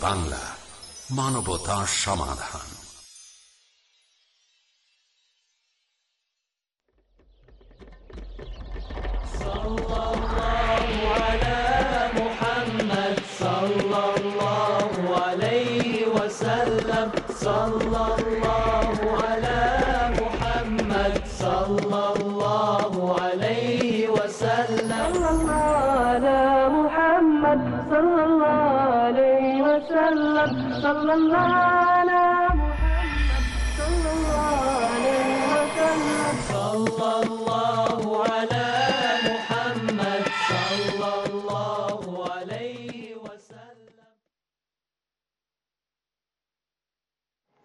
বাংলা মানবতা সমাধান। صلى الله على محمد. صلى الله عليه وسلم صلى الله على محمد صلى الله عليه وسلم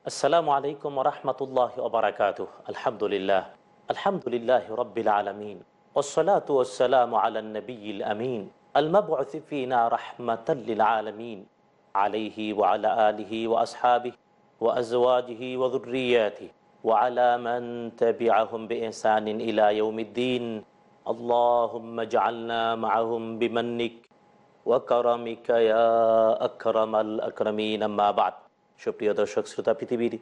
السلام عليكم ورحمة الله وبركاته. الحمد لله. الحمد لله رب العالمين. والصلاة والسلام على النبي الأمين. المبعوث فينا رحمة للعالمين. عليه وعلى آله وأصحابه وأزواجه وذرياته وعلى من تبعهم بإحسان إلى يوم الدين اللهم اجعلنا معهم بمنك ওয়াকারামিকা ইয়া আকরামাল আকরামিন আম্মা বাদ সুপ্রিয় দর্শক শ্রোতা পৃথিবীর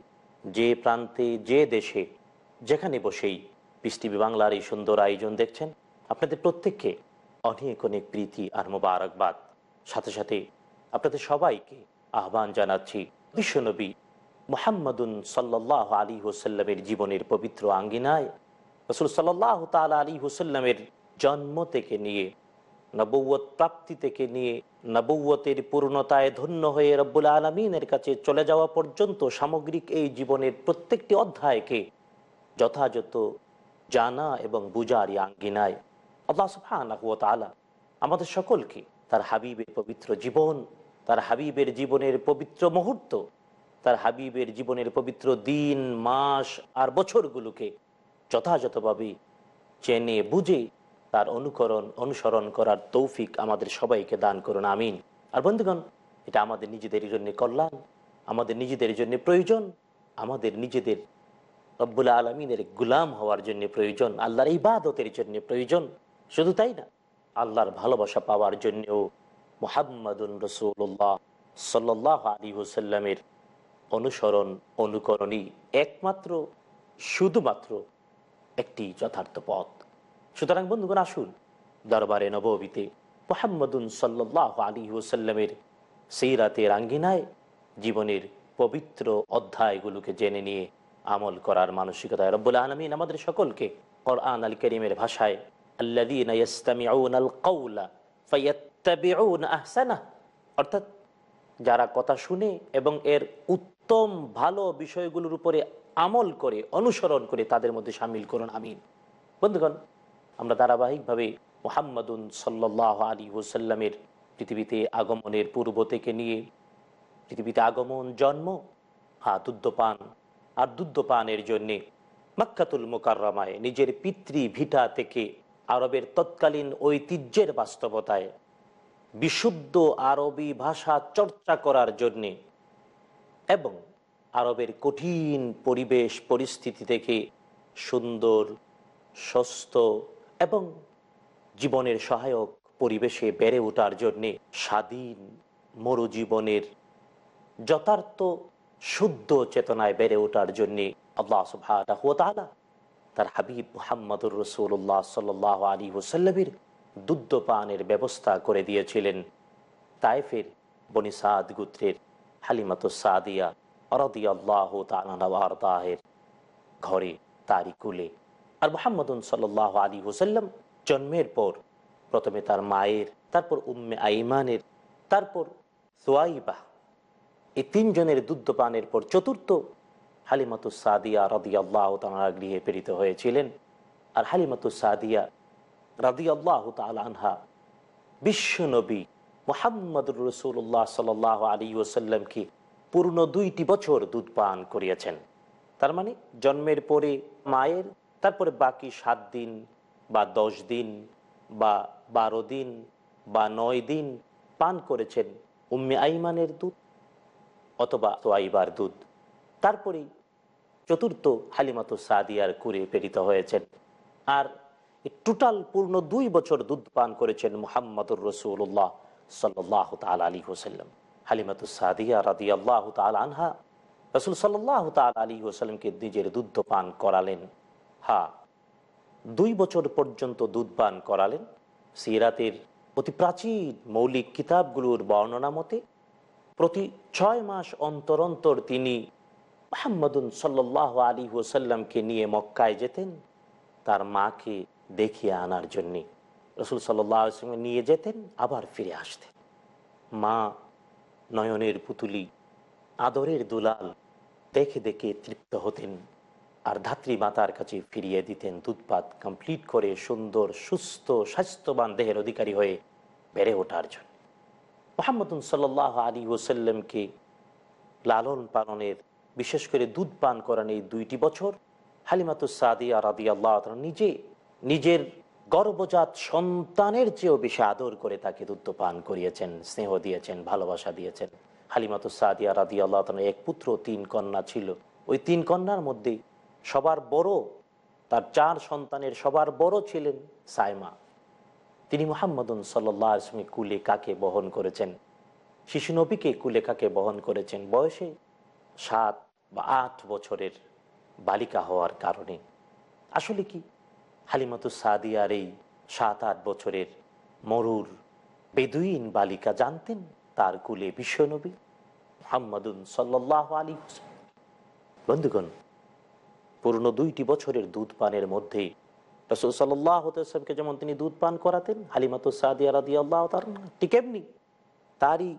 যে প্রান্তে যে দেশে যেখানে বসেই পিস টিভি বাংলার এই সুন্দর আয়োজন দেখছেন আপনাদের প্রত্যেককে অনেক অনেক প্রীতি আর মোবারকবাদ সাথে সাথে আপনাদের সবাইকে আহ্বান জানাচ্ছি। বিশ্বনবী মোহাম্মদুন সাল্লাহ আলী হোসাল্লামের জীবনের পবিত্র আঙ্গিনায় রসুল সাল্লাহ তালা আলী হোসাল্লামের জন্ম থেকে নিয়ে নবৌয়ত প্রাপ্তি থেকে নিয়ে নবৌয়তের পূর্ণতায় ধন্য হয়ে রব্বুল আলমিনের কাছে চলে যাওয়া পর্যন্ত সামগ্রিক এই জীবনের প্রত্যেকটি অধ্যায়কে যথাযথ জানা এবং এই আঙ্গিনায়। আল্লাহ তালা আমাদের সকলকে তার হাবিবের পবিত্র জীবন তার হাবিবের জীবনের পবিত্র মুহূর্ত, তার হাবিবের জীবনের পবিত্র দিন, মাস আর বছরগুলোকে যথাযথভাবে চেনে, বুঝে তার অনুকরণ, অনুসরণ করার তৌফিক আমাদের সবাইকে দান করুন, আমিন। আর বন্ধুগণ, এটা আমাদের নিজেদের জন্য কল্যাণ, আমাদের নিজেদের জন্য প্রয়োজন, আমাদের নিজেদের রব্বুল আলমিনের গুলাম হওয়ার জন্য প্রয়োজন, আল্লাহর ইবাদতের জন্য প্রয়োজন। শুধু তাই না, আল্লাহর ভালোবাসা পাওয়ার জন্যও মোহাম্মদুন রসুল্লাহ সাল্লাহ আলী হুসাল্লামের অনুসরণ, অনুকরণই একমাত্র, শুধুমাত্র একটি যথার্থ পথ। সুতরাং বন্ধুগণ, আসুন দরবারে নবীতে মোহাম্মদুন সাল্লাহ আলী ওসাল্লামের সেই রাতের আঙ্গিনায় জীবনের পবিত্র অধ্যায়গুলোকে জেনে নিয়ে আমল করার মানসিকতায় রব্বুল আলমিন আমাদের সকলকে কোরআন আল করিমের ভাষায় অর্থাৎ যারা কথা শুনে এবং এর উত্তম ভালো বিষয়গুলোর উপরে আমল করে, অনুসরণ করে তাদের মধ্যে সামিল করুন, আমিন। বন্ধুগণ, আমরা ধারাবাহিকভাবে মোহাম্মদুন সাল্লাহ আলী ওসাল্লামের পৃথিবীতে আগমনের পূর্ব থেকে নিয়ে পৃথিবীতে আগমন, জন্ম হা দুধপান আর দুধপানের জন্যে মাক্কাতুল মোকাররমায় নিজের পিতৃ ভিটা থেকে আরবের তৎকালীন ঐতিহ্যের বাস্তবতায় বিশুদ্ধ আরবি ভাষা চর্চা করার জন্যে এবং আরবের কঠিন পরিবেশ পরিস্থিতি থেকে সুন্দর সুস্থ এবং জীবনের সহায়ক পরিবেশে বেড়ে ওঠার জন্যে স্বাধীন মরুজীবনের যথার্থ শুদ্ধ চেতনায় বেড়ে ওঠার জন্যে আল্লাহ সুবাহ তার হাবিব মুহাম্মদুর রসুল্লাহ সাল আলী ওসাল্লামের দুধপানের ব্যবস্থা করে দিয়েছিলেন। তাইফের বনিসাদ গুত্রের হালিমাত সাদিয়া তাহের ঘরে তারি কুলে। আর মোহাম্মদুন সাল আলী হুসাল্লাম জন্মের পর প্রথমে তার মায়ের, তারপর উম্মে আইমানের, তারপর সোয়াইবাহ এই তিনজনের দুধপানের পর চতুর্থ হালিমাতু সাদিয়া রদি আল্লাহ তাঁরা গৃহে প্রেরিত হয়েছিলেন। আর হালিমাতু সাদিয়া রাদি আল্লাহ আনহা। বিশ্বনবী মোহাম্মদুর রসুল্লাহ সাল আলী ওসাল্লামকে পূর্ণ দুইটি বছর দুধ পান করিয়েছেন। তার মানে জন্মের পরে মায়ের, তারপরে বাকি সাত দিন বা দশ দিন বা বারো দিন বা নয় দিন পান করেছেন উম্মে আইমানের দুধ অথবা তোয়াইবার দুধ। তারপরেই চতুর্থ হালিমাত সাদিয়ার কুরে প্রেরিত হয়েছেন। আর টোটাল পূর্ণ দুই বছর দুধ পান করেছেন মুহাম্মদুর রসুল্লাহ সাল্লাহ তাল আলী হোসাল্লাম হালিমাতু সাদিয়া রাদি আল্লাহ তাল আনহা, রসুল সাল্লাহ তাল আলী ওসালামকে নিজের দুধ পান করালেন। হা, দুই বছর পর্যন্ত দুধ পান করালেন। সিরাতের অতি প্রাচীন মৌলিক কিতাবগুলোর বর্ণনা মতে, প্রতি ছয় মাস অন্তর অন্তর তিনি মোহাম্মদুন সাল্লাহ আলী ওসাল্লামকে নিয়ে মক্কায় যেতেন। তার মাকে দেখিয়ে আনার জন্যে রসুল সাল্লাহ নিয়ে যেতেন, আবার ফিরে আসতেন। মা নয়নের পুতুলি, আদরের দুলাল দেখে দেখে তৃপ্ত হতেন আর ধাত্রী মাতার কাছে ফিরিয়ে দিতেন, দুধপাত কমপ্লিট করে সুন্দর, সুস্থ, স্বাস্থ্যবান দেহের অধিকারী হয়ে বেড়ে ওঠার জন্য। মোহাম্মদুন সাল্লাহ আলী ওসাল্লামকে লালন পালনের, বিশেষ করে দুধ পান করান এই দুইটি বছর হালিমাতুস সাদিয়া রাদি আল্লাহ নিজে নিজের গর্ভজাত সন্তানের চেয়েও বেশি আদর করে তাকে দুধ পান করিয়েছেন, স্নেহ দিয়েছেন, ভালোবাসা দিয়েছেন। হালিমাতুস সাদিয়া রাদি আল্লাহ এক পুত্র তিন কন্যা ছিল। ওই তিন কন্যার মধ্যে সবার বড়, তার চার সন্তানের সবার বড় ছিলেন সাইমা। তিনি মোহাম্মদুন সাল্লাহ আসমি কুলে কাকে বহন করেছেন? শিশু নবীকে কুলে কাকে বহন করেছেন? বয়সে সাত বা আট বছরের বালিকা হওয়ার কারণে। আসলে কি হালিমাতু সাদিয়ার এই সাত আট বছরের মরুর বেদুইন বালিকা জানতেন তার কুলে বিশ্বনবী মোহাম্মদুন সাল্লাহ আলী হোসেন বন্ধুগণ, পুরনো দুইটি বছরের দুধ পানের মধ্যে রসুল যেমন তিনি দুধ পান করাতেন, হালিমাতু সাদিয়া রাদি আল্লাহ তার ঠিক এমনি তারই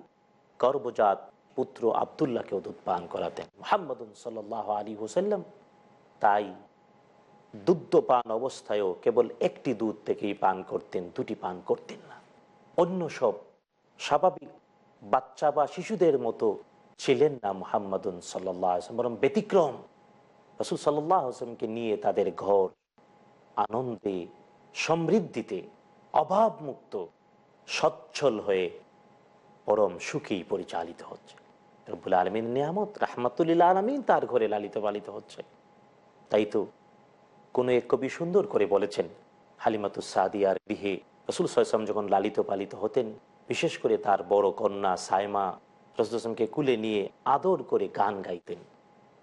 গর্ভজাত পুত্র আবদুল্লাহকেও দুধ পান করাতেন। মোহাম্মদুন সাল্লাহ আলী হুসাল্লাম তাই দুধ পান অবস্থায়ও কেবল একটি দুধ থেকেই পান করতেন, দুটি পান করতেন না। অন্য সব স্বাভাবিক বাচ্চা বা শিশুদের মতো ছিলেন না মোহাম্মদুন সাল্লাহ বরং ব্যতিক্রম। রসুল সাল্লাহ আসলামকে নিয়ে তাদের ঘর আনন্দে, সমৃদ্ধিতে অভাবমুক্ত, সচ্ছল হয়ে পরম সুখেই পরিচালিত হচ্ছে। রব্বুল আলমিন নিয়ামত রাহমাতুল্লাহ আলমিন তার ঘরে লালিত পালিত হচ্ছে। তাই তো কোনো এক কবি সুন্দর করে বলেছেন, হালিমাতু সাদিয়ার গৃহে রসুল সাল্লাম যখন লালিত পালিত হতেন, বিশেষ করে তার বড় কন্যা সাইমা রসুলকে কুলে নিয়ে আদর করে গান গাইতেন।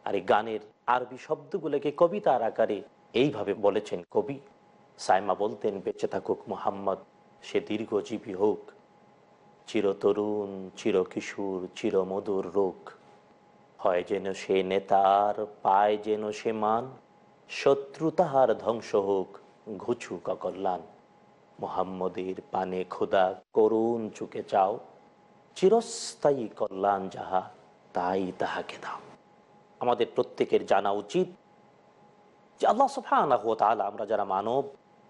আর এই গানের আরবি শব্দগুলোকে কবিতার আকারে এইভাবে বলেছেন কবি সাইমা বলতেন, বেঁচে থাকুক মোহাম্মদ, সে দীর্ঘজীবী হোক। চিরতরুণ, চিরকিশোর, চিরমধুর রোগ। হয় যেন সে নেতার, পায় যেন সে মান। শত্রু তাহার ধ্বংস হোক ঘুছু ককল্যাণ মোহাম্মদের পানে খোদা করুণ চুকে চাও। চিরস্থায়ী কল্যাণ যাহা, তাই তাহাকে দাও। আমাদের প্রত্যেকের জানা উচিত যে আল্লাহ সুফানাহ তালা আমরা যারা মানব,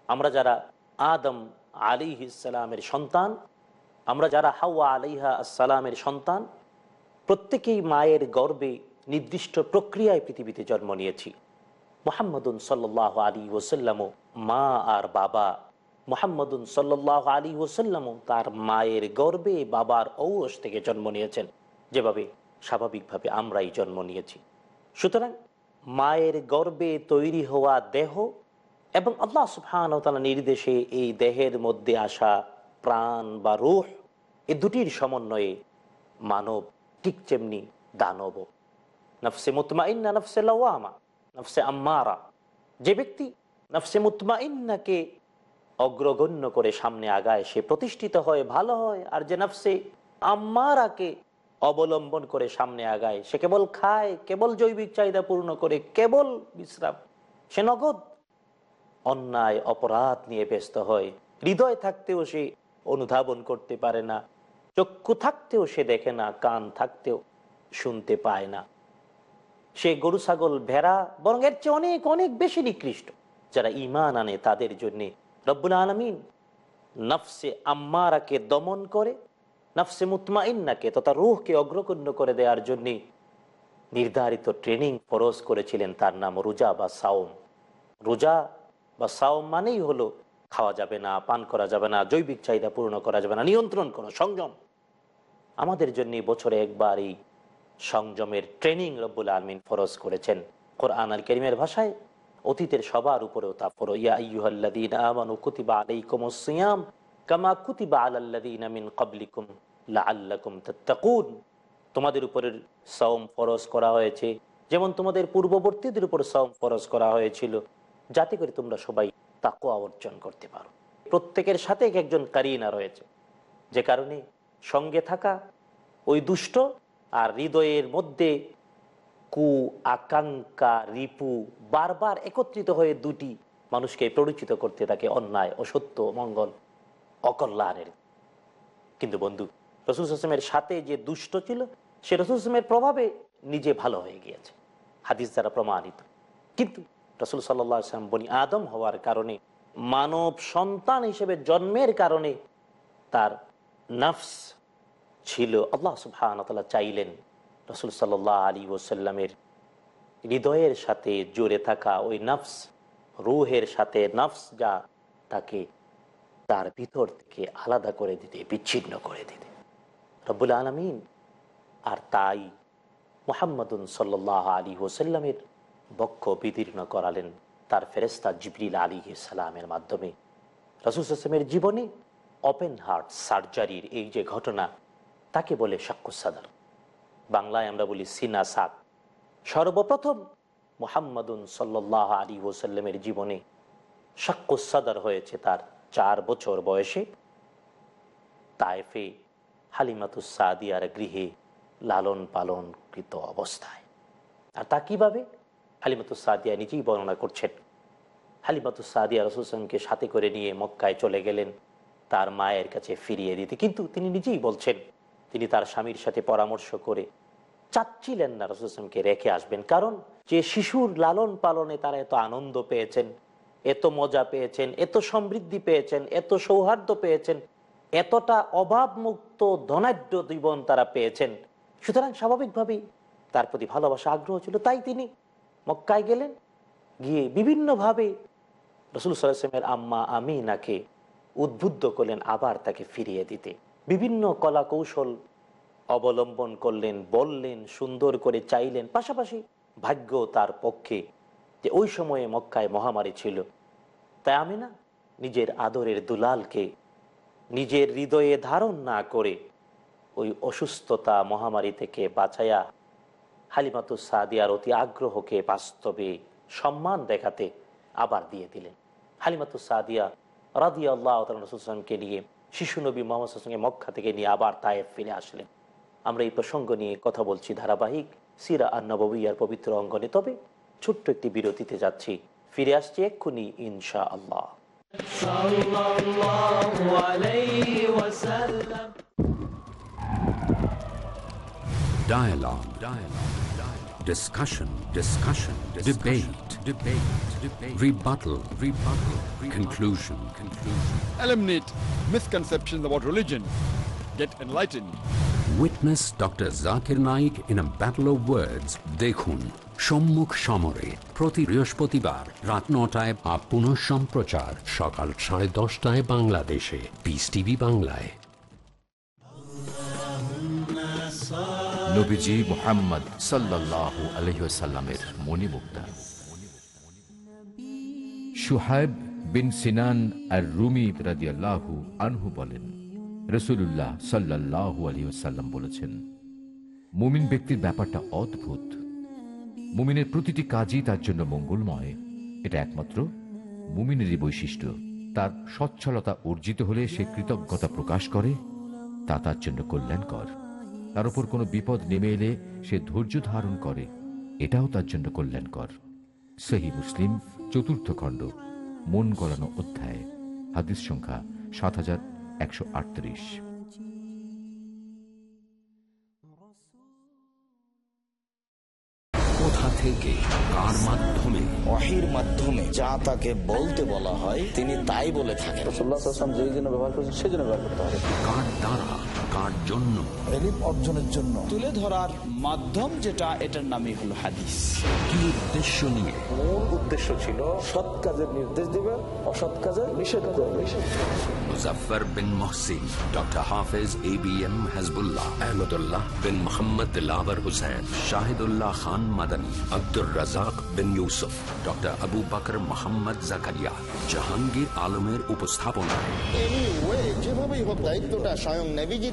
আমরা যারা আদম আলী ইসালামের সন্তান, আমরা যারা হাওয়া আলিহা আসসালামের সন্তান, প্রত্যেকেই মায়ের গর্বে নির্দিষ্ট প্রক্রিয়ায় পৃথিবীতে জন্ম নিয়েছি। মোহাম্মদুন সাল্লাহ আলী ওসাল্লামও মা আর বাবা। মোহাম্মদুন সাল্লাহ আলী ওসাল্লামও তার মায়ের গর্বে বাবার ঔরস থেকে জন্ম নিয়েছেন। যেভাবে স্বাভাবিকভাবে আমরাই জন্ম নিয়েছি। সুতরাং মায়ের গর্বে তৈরি হওয়া দেহ এবং আল্লাহ সুফান নির্দেশে এই দেহের মধ্যে আসা প্রাণ বা রুহ, এ দুটির সমন্বয়ে মানব ঠিক যেমনি দানব। নফসে মুতমাইন্না, নফসে লওয়ামা। নফসে আম্মারা। যে ব্যক্তি নফসে মুতমাইন্নাকে অগ্রগণ্য করে সামনে আগায়, সে প্রতিষ্ঠিত হয়, ভালো হয়, আর যে নফসে আম্মারাকে অবলম্বন করে সামনে আগায়, সে কেবল খায়, কেবল জৈবিক চাহিদা পূর্ণ করে, কেবল বিশ্রাম। সে নগদ অন্যায়, অপরাধ নিয়ে ব্যস্ত হয়। হৃদয় থাকতেও সে অনুধাবন করতে পারে না। চক্ষু থাকতেও সে দেখে না, কান থাকতেও শুনতে পায় না। সে গরু, ছাগল, ভেড়া, বরং এর চেয়ে অনেক অনেক বেশি নিকৃষ্ট, যারা ইমান আনে তাদের জন্যে। রব্বুল আলমিন নফসে আম্মারাকে দমন করে, নফসে মুতমাইন্নাকে তথা রুহকে অগ্রগণ্য করে দেওয়ার জন্য নির্ধারিত ট্রেনিং ফরজ করেছিলেন তার নাম রোজা বা সাওম। রোজা বা সাওম মানেই হলো খাওয়া যাবে না, পান করা যাবে না, জৈবিক চাহিদা পূর্ণ করা যাবে না, নিয়ন্ত্রণ করো, সংযম। আমাদের জন্য বছরে একবার এই সংযমের ট্রেনিং রব্বুল আলমিন ফরজ করেছেন। কোরআন আল করিমের ভাষায় অতীতের সবার উপরেও তা ফরো ইয়া ইয়ুহাল্লাদিন আমানু কুতিবা তোমাদের উপরের সওম ফরজ করা হয়েছে, যেমন তোমাদের পূর্ববর্তীদের উপর সওম ফরজ করা হয়েছিল। যাতে করে তোমরা সবাই তাকুয়া অর্জন করতে পারো। প্রত্যেকের সাথে এক একজন কারিনা রয়েছে। যে কারণে সঙ্গে থাকা ওই দুষ্ট আর হৃদয়ের মধ্যে কু, আকাঙ্ক্ষা, রিপু বারবার একত্রিত হয়ে দুটি মানুষকে পরিচিত করতে থাকে, অন্যায়, অসত্য, মঙ্গল, অকল্যাণের। কিন্তু বন্ধু, রসুল হাসমের সাথে যে দুষ্ট ছিল, সে রসুল হাসমের প্রভাবে নিজে ভালো হয়ে গিয়েছে। হাদিস দ্বারা প্রমাণিত। কিন্তু রসুল সাল্লাম বনি আদম হওয়ার কারণে, মানব সন্তান হিসেবে জন্মের কারণে তার নফস ছিল, আল্লাহ সুবহান চাইলেন রসুল সাল্লাহ আলী ওসাল্লামের হৃদয়ের সাথে জোরে থাকা ওই নফস, রুহের সাথে নফস যা তাকে তার ভিতর থেকে আলাদা করে দিতে, বিচ্ছিন্ন করে দিতে। রব্বুল আলমিন আর তাই মোহাম্মদুন সাল্লাহ আলী ওসাল্লামের বক্ষ বিদীর্ণ করালেন তার ফেরেস্তা জিবরিল আলী সালামের মাধ্যমে। রসুল হাসলামের জীবনে, ওপেন হার্ট সার্জারির এই যে ঘটনা তাকে বলে সাক্ষ্যসাদার বাংলায় আমরা বলি সিনা সাক সর্বপ্রথম মোহাম্মদুন সাল্লাহ আলী ওসাল্লামের জীবনে সাক্ষ্যসাদার হয়েছে তার চার বছর বয়সে। তায়েফে হালিমাতুস সাদিয়ার গৃহে লালন পালন কৃত অবস্থায়। আর তা কীভাবে? হালিমাতুস সাদিয়া নিজেই বর্ণনা করছেন। হালিমাতুস সাদিয়া রসুলসলামকে সাথে করে নিয়ে মক্কায় চলে গেলেন। তার মায়ের কাছে ফিরিয়ে দিতে। কিন্তু তিনি নিজেই বলছেন তিনি তার স্বামীর সাথে পরামর্শ করে চাচ্ছিলেন না রসুলসলামকে রেখে আসবেন। কারণ যে শিশুর লালন পালনে তারা এত আনন্দ পেয়েছেন, এত মজা পেয়েছেন, এত সমৃদ্ধি পেয়েছেন, এত সৌহার্দ্য পেয়েছেন, এতটা অভাবমুক্ত ধনাঢ্য জীবন তারা পেয়েছেন। সুতরাং স্বাভাবিকভাবেই তার প্রতি ভালোবাসা, আগ্রহ ছিল। তাই তিনি মক্কায় গেলেন, গিয়ে বিভিন্নভাবে রসুল সাল্লামের আম্মা আমিনাকে উদ্বুদ্ধ করলেন আবার তাকে ফিরিয়ে দিতে। বিভিন্ন কলা কৌশল অবলম্বন করলেন, বললেন, সুন্দর করে চাইলেন। পাশাপাশি ভাগ্য তার পক্ষে যে ওই সময়ে মক্কায় মহামারী ছিল। তাই আমি না নিজের আদরের দুলালকে নিজের হৃদয়ে ধারণ না করে ওই অসুস্থতা মহামারী থেকে বাঁচাইয়া হালিমাতু সাদিয়ার অতি আগ্রহকে বাস্তবে সম্মান দেখাতে আবার দিয়ে দিলেন। হালিমাতু সাদিয়া রাদি আল্লাহ রসুলকে নিয়ে শিশু নবী মোহাম্মদ সঙ্গে মক্কা থেকে নিয়ে আবার তায়েব ফিরে আসলেন আমরা এই প্রসঙ্গ নিয়ে কথা বলছি ধারাবাহিক সিরা আন্নবইয়ার পবিত্র অঙ্গনে তবে ছোট্ট একটি বিরতিতে যাচ্ছি ফিরে আসছি এক্ষুনি ইনশা আল্লাহ Dialogue. Dialogue. Dialogue. Discussion. Discussion. Discussion. Debate. Debate. Debate. Rebuttal. Rebuttal. Conclusion. Conclusion. Eliminate misconceptions about religion. Get enlightened. Witness Dr. Zakir Naik in a battle of words. দেখুন সম্মুখ সমরে প্রতি বৃহস্পতিবার রাত নটায় বা পুনঃ সম্প্রচার সকাল সাড়ে দশটায় বাংলাদেশে পিস টিভি বাংলায় নবীজি মোহাম্মদ সাল্লাহ আলহ্লামের মণিমুক্তা সুহাইব বিন সিনান আর রুমি রাদিয়াল্লাহু আনহু বলেন রসুল্লাহ সাল্লাহ আলহিহাল্লাম বলেছেন, মুমিন ব্যক্তির ব্যাপারটা অদ্ভুত। মুমিনের প্রতিটি কাজই তার জন্য মঙ্গলময়। এটা একমাত্র মুমিনেরই বৈশিষ্ট্য। তার সচ্ছলতা অর্জিত হলে সে কৃতজ্ঞতা প্রকাশ করে, তা তার জন্য কল্যাণকর। তার উপর কোনো বিপদ নেমে এলে সে ধৈর্য ধারণ করে, এটাও তার জন্য কল্যাণকর। সহি মুসলিম চতুর্থ খণ্ড। মন গলানো অধ্যায় হাদিস সংখ্যা সাত হাজার একশো আটত্রিশ। কোথা থেকে কার মাধ্যমে? ওহির মাধ্যমে যা তাকে বলতে বলা হয় তিনি তাই বলে থাকেন। যেই জন্য ব্যবহার করেছেন সেই জন্য ব্যবহার করতে হবে কার দ্বারা? কার জন্য। অর্জনের জন্য। তুলে ধরার মাধ্যম যেটা এটার নামই হলো হাদিস। কি উদ্দেশ্য নিয়ে? মূল উদ্দেশ্য ছিল সৎ কাজের নির্দেশ দিবে অসৎ কাজের নিষেধ করবে। Muzaffar bin Mohsin doctor Hafez A B M Hizbullah Ahmadullah bin Mohammad Dilawar Hossain Shahidullah Khan Madani Abdur Razzak bin Yusuf doctor Abu Bakar Mohammad Zakaria Jahangir আলমের উপস্থাপনায়। যেভাবেই হোক দায়িত্বটা স্বয়ং নেভিজি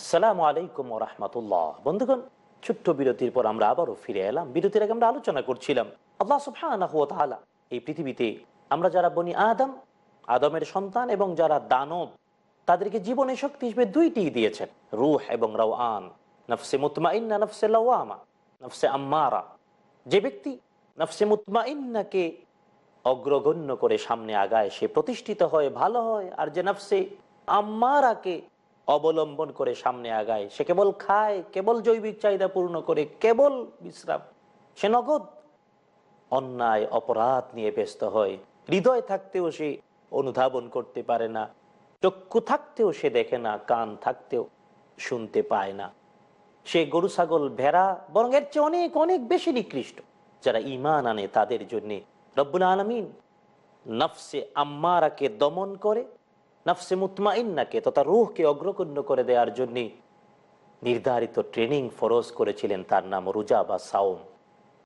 আসসালামু আলাইকুম রহমতুল্লাহ। বন্ধুগণ, ছোট্ট বিরতির পর আমরা আবারও ফিরে এলাম। বিরতির আগে আমরা আলোচনা করছিলাম আল্লাহ তাআলা এই পৃথিবীতে আমরা যারা বনি আদম, আদমের সন্তান এবং যারা দানব, তাদেরকে জীবনে শক্তি হিসেবে দুইটি দিয়েছেন, রুহ এবং রাওয়ান। নফসে মুতমাইন্না, নফসে লাওয়ামা, নফসে আম্মারা। যে ব্যক্তি নফসে মুতমাইন্নাকে অগ্রগণ্য করে সামনে আগায়, সে প্রতিষ্ঠিত হয়, ভালো হয়, আর যে নফসে আম্মারাকে অবলম্বন করে সামনে আগায়। সে কেবল খায়, কেবল জৈবিক চাহিদা পূর্ণ করে, কেবল বিশ্রাম। সে নগদ অন্যায়, অপরাধ নিয়ে ব্যস্ত হয়। হৃদয় থাকতেও সে অনুধাবন করতে পারে না। চক্ষু থাকতেও সে দেখে না, কান থাকতেও শুনতে পায় না। সে গরু, ছাগল, ভেড়া, বরং এর চেয়ে অনেক অনেক বেশি নিকৃষ্ট। যারা ইমান আনে তাদের জন্য রব্বুল আলমিন নফসে আম্মারাকে দমন করে নফসে মুতমাইন্নাকে তথা রুহকে অগ্রগণ্য করে দেওয়ার জন্য নির্ধারিত ট্রেনিং ফরজ করেছিলেন তার নাম রোজা বা সাওম।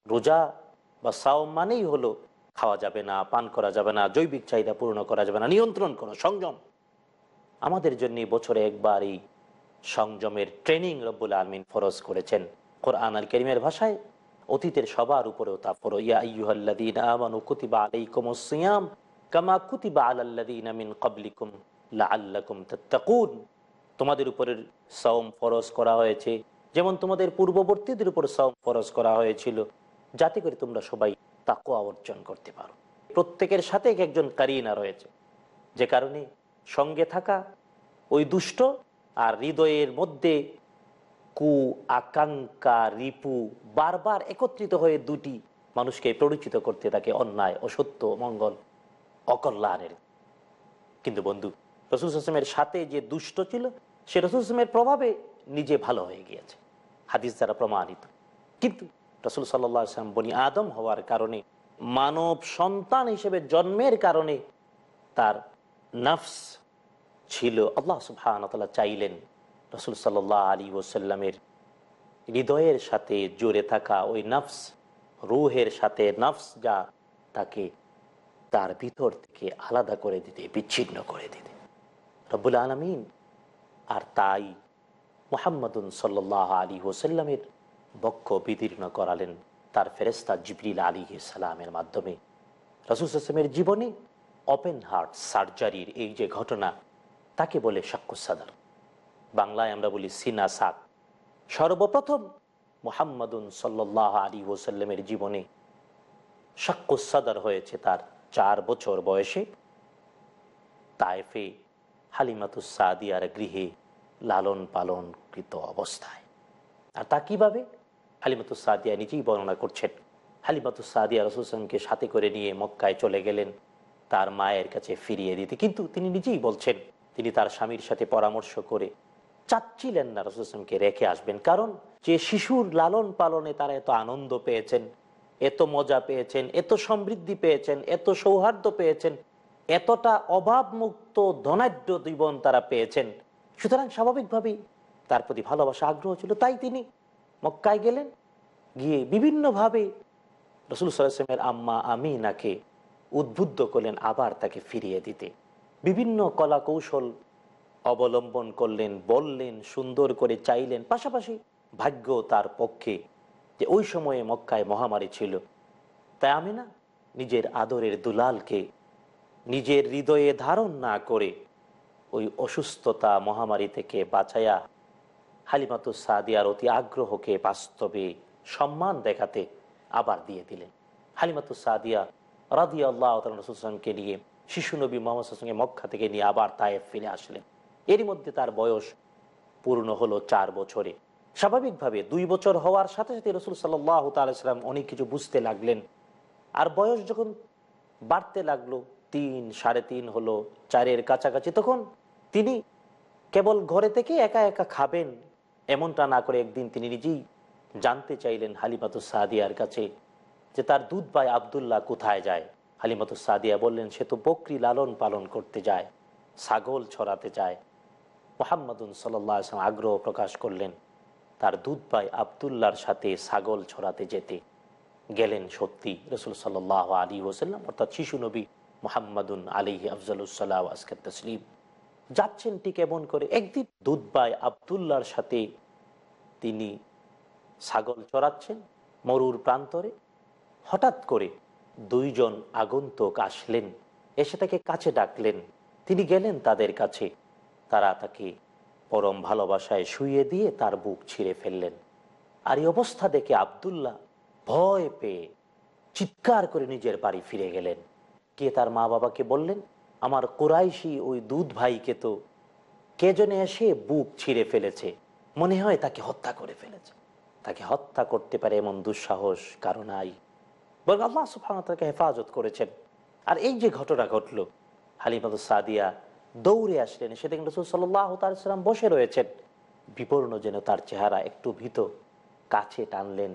রোজা বা সাওম মানেই হলো খাওয়া যাবে না, পান করা যাবে না, জৈবিক চাহিদা পূর্ণ করা যাবে না, নিয়ন্ত্রণ করো, সংযম। আমাদের জন্য বছরে একবার এই সংযমের ট্রেনিং রব্বুল আলমিন ফরজ করেছেন। কোরআন আল করিমের ভাষায় অতীতের সবার উপরেও তা ফরো ইয়া আইয়ুহাল্লাযীন আমানু কুতিবা আলাইকুমুস সিয়াম। কামা কুতিবা আলাল্লাযীনা মিন ক্বাবলিকুম লাআল্লাকুম তাত্তাকুন। তোমাদের উপরের সওম ফরজ করা হয়েছে, যেমন তোমাদের পূর্ববর্তীদের উপর সওম ফরজ করা হয়েছিল। যাতে করে তোমরা সবাই তাকওয়া অর্জন করতে পারো। প্রত্যেকের সাথে এক একজন কারিনা রয়েছে। যে কারণে সঙ্গে থাকা ওই দুষ্ট আর হৃদয়ের মধ্যে কু আকাঙ্ক্ষা রিপু বারবার একত্রিত হয়ে দুটি মানুষকে পরিচিত করতে থাকে অন্যায়, অসত্য মঙ্গল অকল্যাণের। কিন্তু বন্ধু, রসুল হাসমের সাথে যে দুষ্ট ছিল, সে রসুল হাসমের প্রভাবে নিজে ভালো হয়ে গিয়েছে। হাদিস দ্বারা প্রমাণিত। কিন্তু রসুল সাল্লাম বনি আদম হওয়ার কারণে, মানব সন্তান হিসেবে জন্মের কারণে তার নফস ছিল আল্লাহ সুবহান চাইলেন রসুল সাল্লাহ আলী ওসাল্লামের হৃদয়ের সাথে জুড়ে থাকা ওই নফস, রুহের সাথে নফস যা তাকে তার ভিতর থেকে আলাদা করে দিতে, বিচ্ছিন্ন করে দিতে। রব্বুল আলমিন আর তাই মোহাম্মদুন সাল্লাহ আলী ওসাল্লামের বক্ষ বিদীর্ণ করালেন তার ফেরেস্তা জিবরিল আলী সালামের মাধ্যমে। রসুল হাসমের জীবনে ওপেন হার্ট সার্জারির এই যে ঘটনা, তাকে বলে সাক্কুসাদার বাংলায় আমরা বলি সিনা সাক সর্বপ্রথম মোহাম্মদুন সাল্লাহ আলী ওসাল্লামের জীবনে সাক্কুসাদার হয়েছে তার চার বছর বয়সে তায়েফে হালিমাতুস সাদিয়ার গৃহে লালন পালন কৃত অবস্থায়। আর তা কীভাবে? হালিমাতুস সাদিয়া নিজেই বর্ণনা করছেন। হালিমাতুস সাদিয়া রসুলসলামকে সাথে করে নিয়ে মক্কায় চলে গেলেন, তার মায়ের কাছে ফিরিয়ে দিতে। কিন্তু তিনি নিজেই বলছেন, তিনি তার স্বামীর সাথে পরামর্শ করে চাচ্ছিলেন না রসুলসলামকে রেখে আসবেন। কারণ যে শিশুর লালন পালনে তারা এত আনন্দ পেয়েছেন এত মজা পেয়েছেন, এত সমৃদ্ধি পেয়েছেন, এত সৌহার্দ্য পেয়েছেন, এতটা অভাবমুক্ত ধনাঢ্য জীবন তারা পেয়েছেন। সুতরাং স্বাভাবিকভাবেই তার প্রতি ভালোবাসা, আগ্রহ ছিল। তাই তিনি মক্কায় গেলেন, গিয়ে বিভিন্নভাবে রসুল সাল্লামের আম্মা আমিনাকে উদ্বুদ্ধ করলেন, আবার তাকে ফিরিয়ে দিতে। বিভিন্ন কলা কৌশল অবলম্বন করলেন, বললেন, সুন্দর করে চাইলেন। পাশাপাশি ভাগ্য তার পক্ষে যে ওই সময়ে মক্কায় মহামারী ছিল। তাই আমি না নিজের আদরের দুলালকে নিজের হৃদয়ে ধারণ না করে ওই অসুস্থতা মহামারী থেকে বাঁচাইয়া হালিমাতু সাদিয়ার অতি আগ্রহকে বাস্তবে সম্মান দেখাতে আবার দিয়ে দিলেন। হালিমাতু সাদিয়া রাদি আল্লাহ রসুলকে নিয়ে শিশু নবী মোহাম্মদ মক্কা থেকে নিয়ে আবার তায়েফ ফিরে আসলেন। এরই মধ্যে তার বয়স পূর্ণ হলো চার বছরে। স্বাভাবিকভাবে দুই বছর হওয়ার সাথে সাথে রসুল সাল্লাহ তালাম অনেক কিছু বুঝতে লাগলেন। আর বয়স যখন বাড়তে লাগল, তিন, সাড়ে তিন হলো, চারের কাছাকাছি, তখন তিনি কেবল ঘরে থেকে একা একা খাবেন, এমনটা না করে একদিন তিনি নিজেই জানতে চাইলেন হালিমাতু সাদিয়ার কাছে যে তার দুধ ভাই আবদুল্লাহ কোথায় যায়। হালিমাতু সাদিয়া বললেন, সে তো বকরি লালন পালন করতে যায়, ছাগল ছড়াতে যায়। মোহাম্মদুন সাল্লাম আগ্রহ প্রকাশ করলেন। তার দুধ ভাই আবদুল্লার সাথে ছাগল ছড়াতে যেতে। গেলেন সত্যি রসুল সাল্লাহ আলী ওসাল্লাম অর্থাৎ শিশু নবী মোহাম্মদুন আলিহি আফজালুসাল্লাহ আসকার তসলিম। যাচ্ছেন ঠিক এমন করে একদিন দুধ ভাই আবদুল্লার সাথে তিনি ছাগল চড়াচ্ছেন মরুর প্রান্তরে। হঠাৎ করে দুইজন আগন্তুক আসলেন, এসে তাকে কাছে ডাকলেন। তিনি গেলেন তাদের কাছে, তারা তাকে পরম ভালোবাসায় শুয়ে দিয়ে তার বুক ছিঁড়ে ফেললেন। আর এই অবস্থা দেখে আবদুল্লাহ ভয় পেয়ে চিৎকার করে নিজের বাড়ি ফিরে গেলেন। গিয়ে তার মা বাবাকে বললেন, আমার কোরাইশি ওই দুধ ভাইকে তো কে জনে এসে বুক ছিঁড়ে ফেলেছে? মনে হয় তাকে হত্যা করে ফেলেছে। তাকে হত্যা করতে পারে এমন দুঃসাহস কারও নাই। বরং আল্লাহ সুফান তাকে হেফাজত করেছেন। আর এই যে ঘটনা ঘটলো হালিমাদ সাদিয়া দৌড়ে আসলেন। সে দেখলেন রসুল সাল্লাহ তালাম বসে রয়েছেন। বিবর্ণ যেন তার চেহারা একটু ভীত, কাছে টানলেন,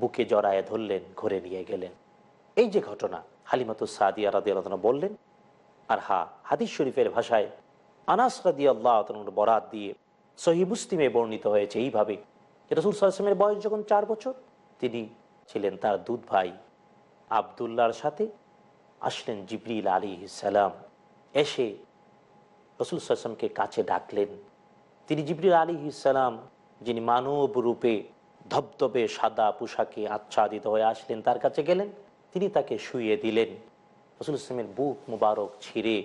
বুকে জড়ায় ধরলেন, ঘরে নিয়ে গেলেন। এই যে ঘটনা হালিমাতু সাদিয়া রাদি আল্লাহ বললেন, আর হা, হাদিস শরীফের ভাষায় আনাস রাদি আল্লাহ বরাত দিয়ে সহি মুসলিমে বর্ণিত হয়েছে এইভাবে রসুল সাল্লামের বয়স যখন চার বছর, তিনি ছিলেন তার দুধ ভাই আবদুল্লার সাথে আসলেন জিবরিল আলী সালাম। এসে রসুল সাল্লামকে কাছে ডাকলেন। তিনি জিবরিল আলী সালাম, যিনি মানব রূপে ধবধবে সাদা পোশাকে আচ্ছাদিত হয়ে আসলেন, তার কাছে গেলেন। তিনি তাকে শুইয়ে দিলেন। রসুল ইসলামের বুক মুবারক ছিঁড়ে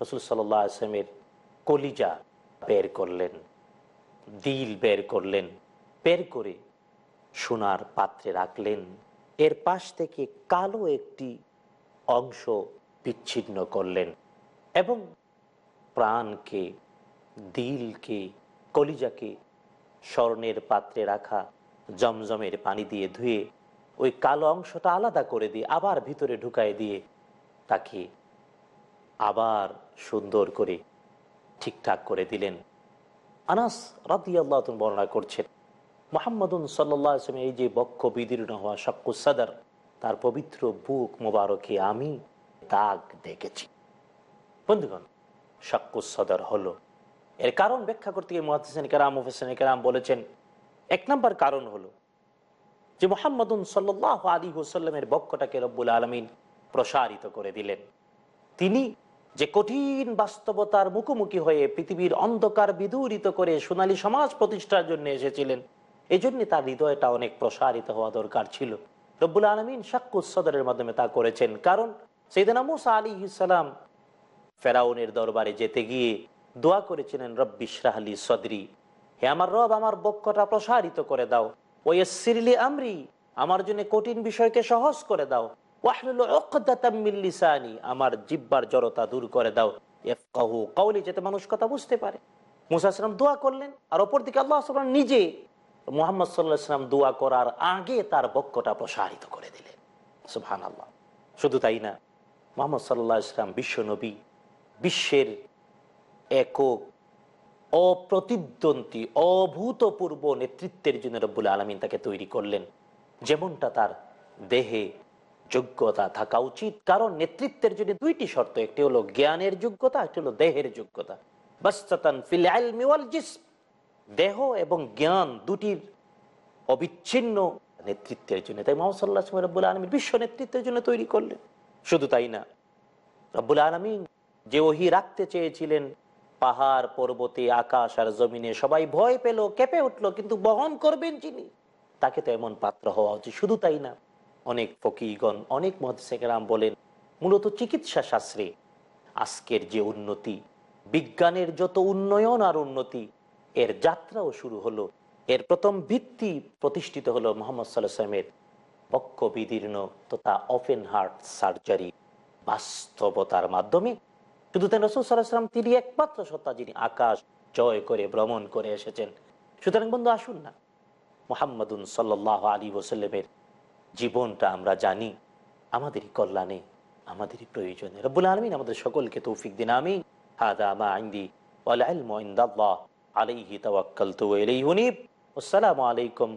রসুল সাল্লাহ আসলামের কলিজা বের করলেন, দিল বের করলেন, বের করে সোনার পাত্রে রাখলেন। এর পাশ থেকে কালো একটি অংশ বিচ্ছিন্ন করলেন এবং প্রাণকে দিলকে কলিজাকে স্বর্ণের পাত্রে রাখা, জমজমের পানি দিয়ে ধুয়ে, ওই কালো অংশটা আলাদা করে দিয়ে আবার ভিতরে ঢুকায় দিয়ে তাকে আবার সুন্দর করে ঠিকঠাক করে দিলেন। আনাস রাদি আল্লাহ বর্ণনা করছেন, মোহাম্মদুন সাল্লাহ এই যে বক্ষ বিদীর্ণ হওয়া সাদার, তার পবিত্র বুক মোবারকে আমি দাগ দেখেছি। বন্ধুগণ শক্কু সদর হলো। এর কারণ ব্যাখ্যা করতে গিয়ে মহাদিন কেরাম কেরাম বলেছেন, এক নম্বর কারণ হলো যে মোহাম্মদুন সাল্লাহ আলী হুসাল্লামের বক্ষটাকে রব্বুল আলমিন প্রসারিত করে দিলেন। তিনি যে কঠিন বাস্তবতার মুখোমুখি হয়ে পৃথিবীর অন্ধকার বিদূরিত করে সোনালী সমাজ প্রতিষ্ঠার জন্য এসেছিলেন এই জন্য তার হৃদয়টা অনেক প্রসারিত হওয়া দরকার ছিল। রব্বুল আলমিন শাক্কুস সদরের মাধ্যমে তা করেছেন। কারণ সেইদিনা মুসা আলী ইসালাম ফেরাউনের দরবারে যেতে গিয়ে দোয়া করেছিলেন, রব্বি শাহলি সদরি, হে আমার রব, আমার বক্ষটা প্রসারিত করে দাও। ওই সিরলি আমরি, আমার জন্য কঠিন বিষয়কে সহজ করে দাও। আমার জিব্বার জড়তা দূর করে দাও। কাহু কাউলি যাতে মানুষ কথা বুঝতে পারে। মুসাইসলাম দোয়া করলেন, আর অপর দিকে আল্লাহ নিজে মোহাম্মদ সাল্লাহাম দোয়া করার আগে তার বক্ষটা প্রসারিত করে দিলেন। সুহান আল্লাহ শুধু তাই না, মোহাম্মদ সাল্লাহ ইসলাম বিশ্ব নবী। বিশ্বের একক, অপ্রতিদ্বন্দ্বী, অভূতপূর্ব নেতৃত্বের জন্য রব্বুল আলমিন তাকে তৈরি করলেন। যেমনটা তার দেহে যোগ্যতা থাকা উচিত। কারণ নেতৃত্বের জন্য দুইটি শর্ত, একটি হলো জ্ঞানের যোগ্যতা, একটি হলো দেহের যোগ্যতা। দেহ এবং জ্ঞান দুটির অবিচ্ছিন্ন নেতৃত্বের জন্য। তাই মোহাম্মদ রব্বুল আলমী বিশ্ব নেতৃত্বের জন্য তৈরি করলেন। শুধু তাই না, রব্বুল আলমিন যে ওহি রাখতে চেয়েছিলেন, পাহাড়, পর্বতে, আকাশ আর জমিনে। সবাই ভয় পেল, কেঁপে উঠল, কিন্তু বহন করবেন যিনি? তাকে তো এমন পাত্র হওয়া উচিত, শুধু তাই না। অনেক ফকিগণ, অনেক মহাদিসেকেরাম বলেন, মূলত চিকিৎসা শাস্ত্রে আজকের যে উন্নতি, বিজ্ঞানের যত উন্নয়ন আর উন্নতি, এর যাত্রাও শুরু হলো। এর প্রথম ভিত্তি প্রতিষ্ঠিত হলো মোহাম্মদ সাল্লামের বক্ষ বিদীর্ণ তথা ওপেন হার্ট সার্জারি বাস্তবতার মাধ্যমে। শুধু তাই রসুল সাল্লাহাম তিনি একমাত্র সত্তা যিনি আকাশ, জয় করে, ভ্রমণ করে এসেছেন। সুতরাং বন্ধু, আসুন না। মোহাম্মদুন সাল্লাহ আলী ওসাল্লামের জীবনটা আমরা জানি। আমাদেরই কল্যাণে, আমাদেরই প্রয়োজনে। রব্বুল আলমিন আমাদের সকলকে তৌফিক দিন আমি হাদা মা আইন্দি উনীব। আসসালামু আলাইকুম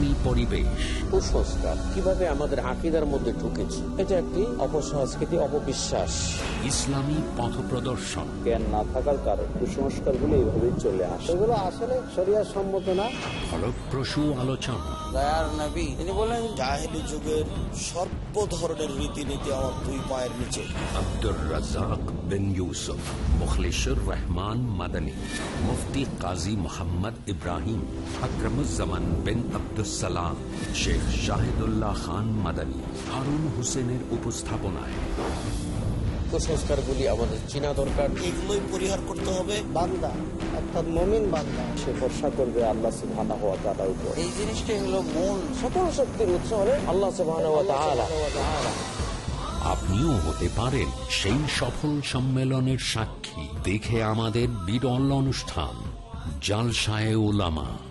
পরিবেশ। কুসংস্কার কীভাবে আমাদের আকিদার মধ্যে ঢুকেছে এটা একটি অপসংস্কৃতি অপবিশ্বাস। ইসলামী পথ প্রদর্শন। জ্ঞান না থাকার কারণে কুসংস্কারগুলো এইভাবেই চলে আসে। এগুলো আসলে শরিয়ার সম্মত না। ফলপ্রসূ আলোচনা। দয়ার নবী তিনি বলেন জাহেলি যুগের সর্ব ধরনের রীতিনীতি আমার দুই পায়ের নিচে। আব্দুর রাজাক বিন ইউসুফ মুখলিশুর রহমান মাদানী মুফতি কাজী মোহাম্মদ ইব্রাহিম আকরমুজ্জামান বিন আব্দুসালাম শেখ শাহিদুল্লাহ খান মাদানী হারুন হোসেনের উপস্থাপনায়। কুসংস্কারগুলি আমাদের চিনা দরকার। এগুলোই পরিহার করতে হবে। বান্দা অর্থাৎ মমিন বান্দা। সে ভরসা করবে আল্লাহ সুবহানাহু ওয়া তাআলার উপর। এই জিনিসটাই হলো মূল। সকল শক্তির উৎস হলেন আল্লাহ সুবহানাহু ওয়া তাআলা। আপনিও হতে পারেন সেই সফল সম্মেলনের সাক্ষী। দেখে আমাদের বিরল অনুষ্ঠান জালসায় ওলামা